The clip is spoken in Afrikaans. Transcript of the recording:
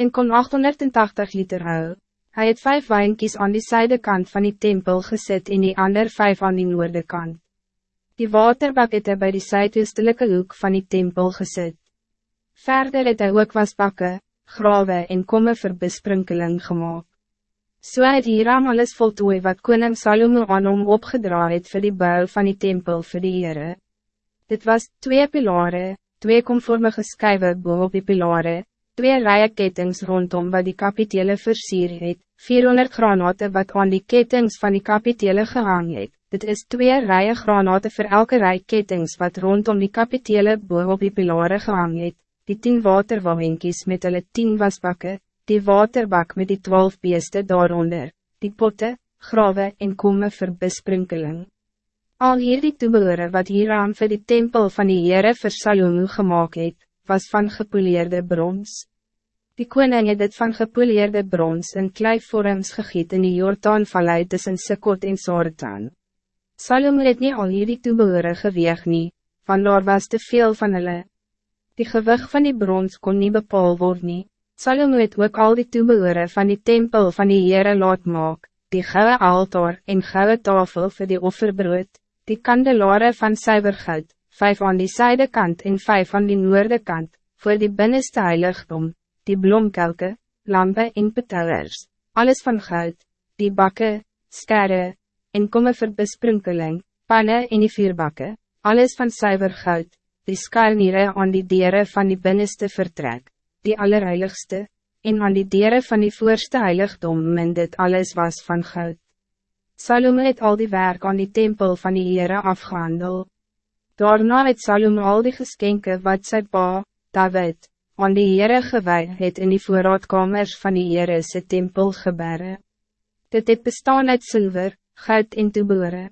en kon 880 liter hou. Hij het vijf wijnkies aan die zijdekant van die tempel gezet en die ander vijf aan die noorde kant. Die waterbak het hy by die zuidoostelijke hoek van die tempel gezet. Verder het hy ook wasbakke, grawe en komme vir besprinkeling gemaakt. So het Hiram alles voltooi wat koning Salomo aan hom opgedra het vir die bouw van die tempel vir die Heere. Dit was twee pilare, twee komvormige skywe bo op die pilare, twee rijen kettings rondom wat die kapitele versier het, 400 granate wat aan die kettings van die kapitele gehang het. Dit is twee rijen granate voor elke rij kettings wat rondom die kapitele boven op die pilare gehang het, die tien waterwawenkies met hulle tien wasbakke, die waterbak met die twaalf beeste daaronder, die potte, grawe en komme vir besprinkeling. Al hier die toebehore wat hieraan vir die tempel van die Heere vir Salomo gemaakt het, was van gepoleerde brons. Die koning het dit van gepoleerde brons in kleivorms gegiet in die Jordaanvallei tussen Sikot en Sartan. Salome het nie al hierdie toebehore geweeg nie, van daar was te veel van hulle. Die gewig van die brons kon niet bepaal word nie. Salome het ook al die toebehore van die tempel van die Heere laat maak, die gouden altaar en gouden tafel voor die offerbrood, die kandelare van suivergoud, vijf aan die zijdekant en vijf aan die noorde kant, voor die binnenste heiligdom, die blomkelke, lampe en petellers, alles van goud, die bakken, sterre, en komme vir besprinkeling, panne en die vierbakke, alles van zuiver goud, die skalniere aan die dieren van die binnenste vertrek, die allerheiligste, en aan die dieren van die voorste heiligdom min dit alles was van goud. Salome het al die werk aan die tempel van die Heere afgehandel. Daarna het Salome al die geskenke wat sy pa, David, aan die Heere gewij het in die voorraadkamers van die Heere se tempel gebere. Dit het bestaan uit zilver, goud en toebore.